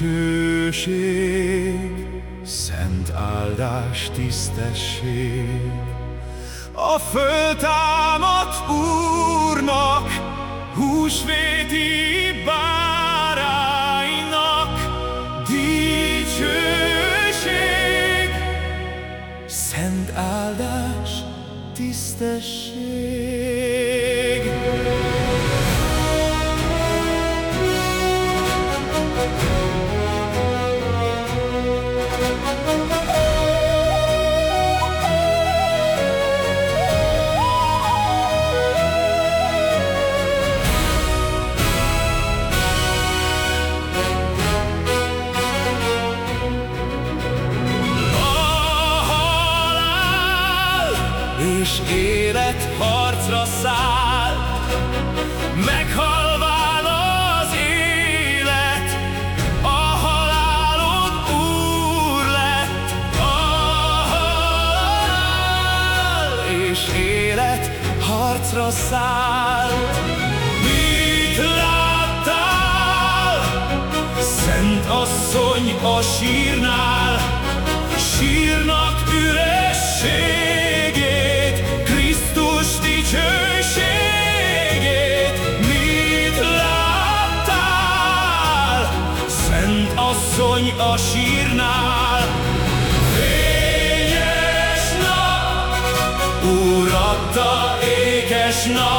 dicsőség, szent áldás, tisztesség. A föltámadt Úrnak, húsvéti báránynak dicsőség, szent áldás, tisztesség. És élet harcra száll, meghalván az élet, a halálod úr lett. A halál és élet harcra száll. Mit láttál? Szent asszony a sírnál, dicsőségét. Mit láttál? Szent asszony a sírnál, Fényes nap, Úr adta ékes nap,